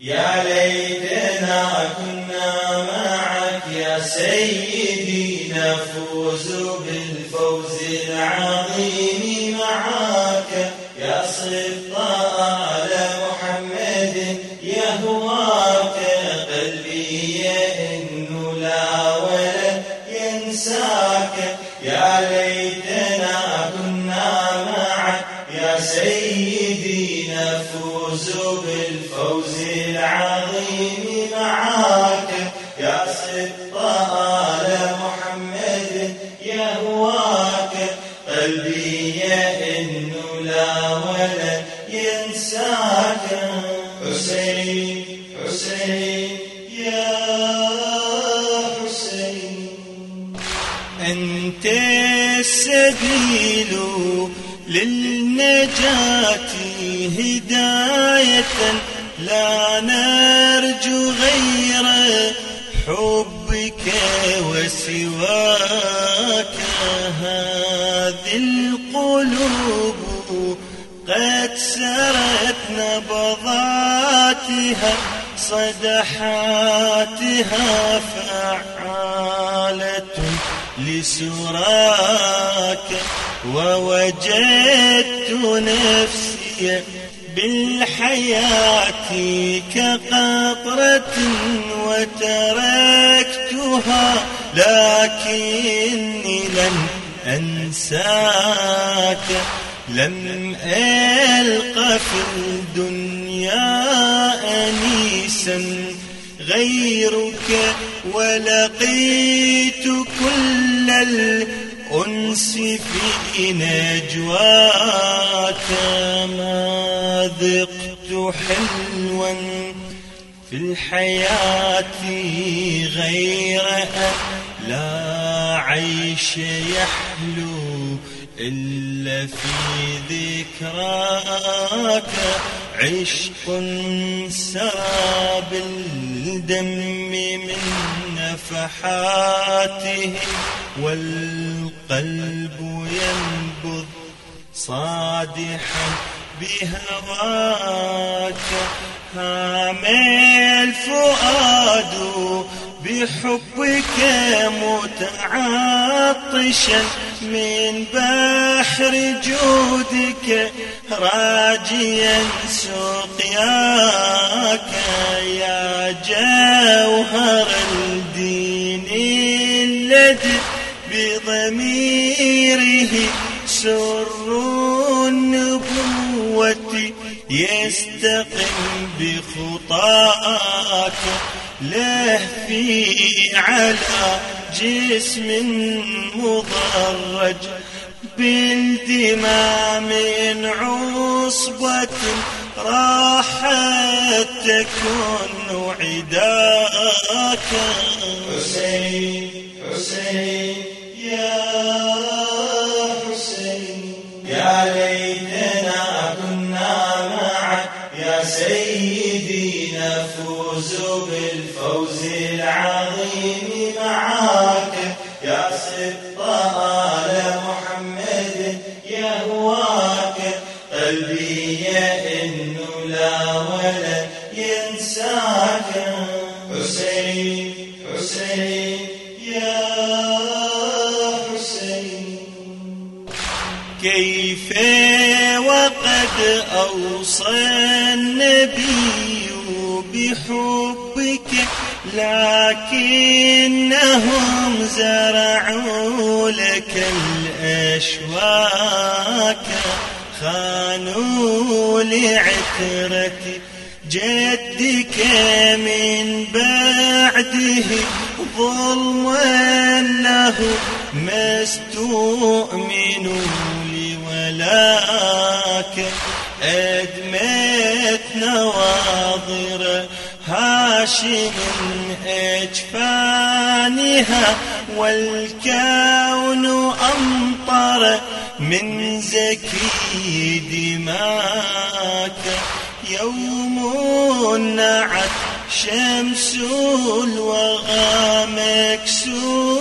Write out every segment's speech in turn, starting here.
يا ليتنا كنا معك يا سيدي نفوز قلبي إنه لا ولد ينساك. حسين حسين يا حسين. أنت السبيل للنجاة هداية لا نرجو غير حبك وسواك. القلوب قد سرت نبضاتها صدحاتها فعالة لسراك. ووجدت نفسي بالحياة كقطرة وتركتها لكني لن أنساك لم ألق في الدنيا أنيسا غيرك ولقيت كل الأنس في نجواك ما ذقت حلوا في الحياة غير لا عيش يحلو إلا في ذكراك عشق سرى بالدم من نفحاته والقلب ينبض صادحا بهواك. هام الفؤاد بحبك متعطشا من بحر جودك راجيا سقياك يا جوهر الدين الذي بضميره سر النبوة يستقم بخطاك. له في على جسم مضرج بالدماء من عصبة راحت تكون عداك حسين حسين يا بالفوز العظيم معاك يا سلطان محمد يهواك. قلبي إنه لا ولد ينساك. حسين حسين يا حسين. كيف وقد أوصى النبي بحبك لكنهم زرعوا لك الأشواك خانوا لعترة جدك من بعده ظلما له ما استؤمنوا لولاك أدمت نواظر هاشم أجفانها والكون أمطر من زكي دماك. يوم نعت شمس الوغى مكسوفة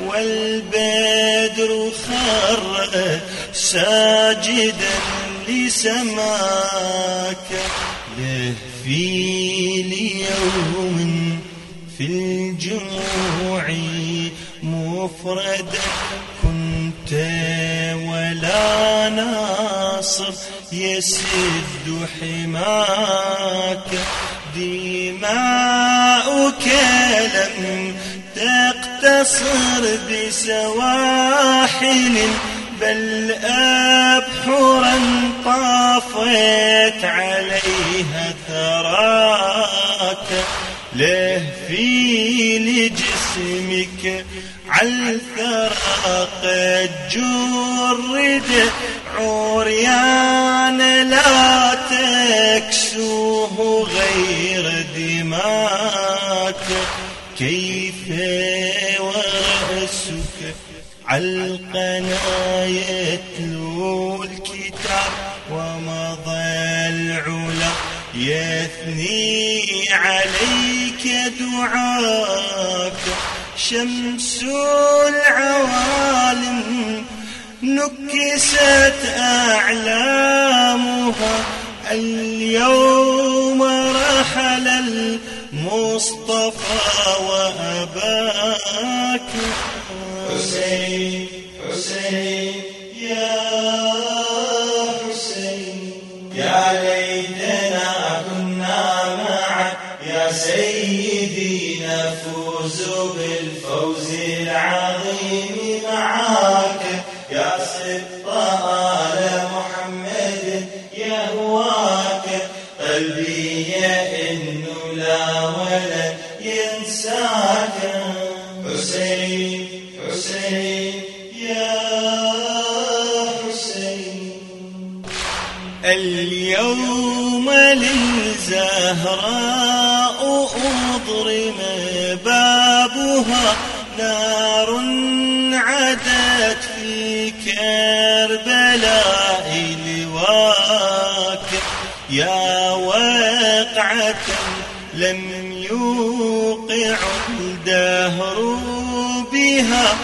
والبدر خر ساجدا سماك له في الجموع مفردا كنت ولا ناصر يسد حماك دماؤك لم تقتصر بسواحل بل أبحرا طافت عليها ثراك له في لجسمك عالثرى قد جرد عريان لا تكسوه غير دماك. كيف ورأسك عالقنا يتلو دعاك شمس العوالم نكست أعلامها. اليوم رحل المصطفى وأباك. حسين حسين يا بالفوز العظيم معك. يا سبط آل محمد يا هواك قلبي إنه لا ولد ينساك. حسين حسين يا حسين. اليوم للزهراء بابها نار عدت في كربلاء لواك يا وقعة لم يوقع الدهر بها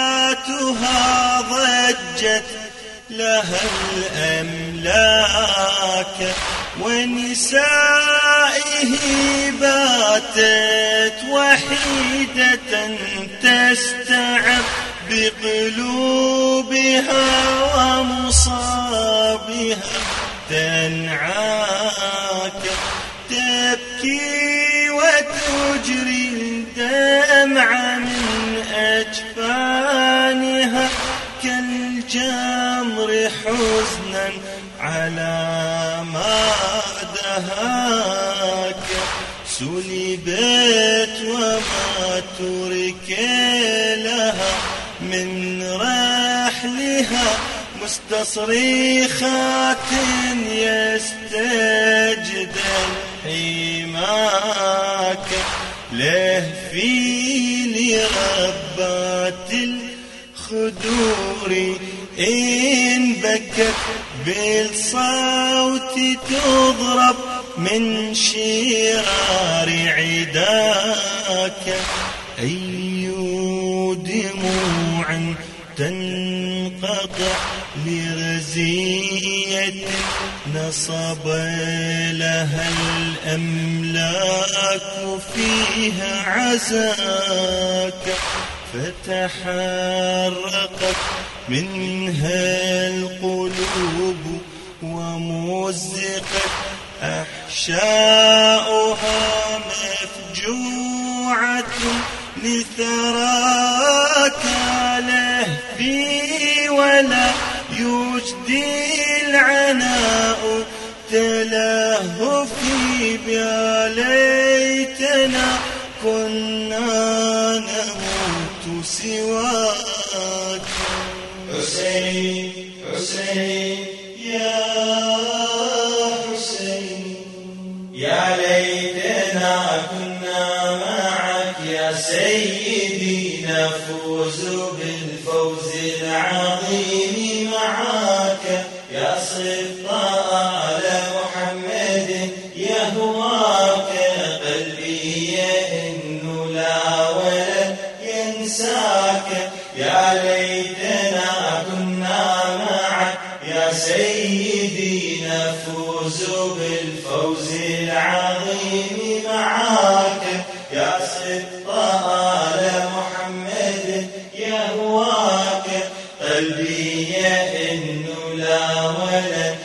نكباتها ضجت لها الأملاك ونسائه باتت وحيدة تستعب بقلوبها ومصابها. تنعاك تبكي وتجري الدمع من أجفانها كالجمر حزنا على ما دهاك سلبت وما ترك لها من رحلها. مستصرخات يستجد حماك له في لربات الخدور. إن بكت بالصوت تضرب من شرار عداك. أي دموع تنقطع لرزية نصب لها الأملاك فيها عزاك. فتحرقت منها القلوب ومزقت أحشاؤها مفجوعة لثراك له في ولا يجدي العناء تلهفي بيا ليتنا كنا نموت سواك. حسين حسين يا حسين يا كنا معك يا سيدي نفوز بالفوز العظيم معك سيدي نفوز بالفوز العظيم معاك. يا صدق آل محمد يهواك قلبي يئن لا ولد.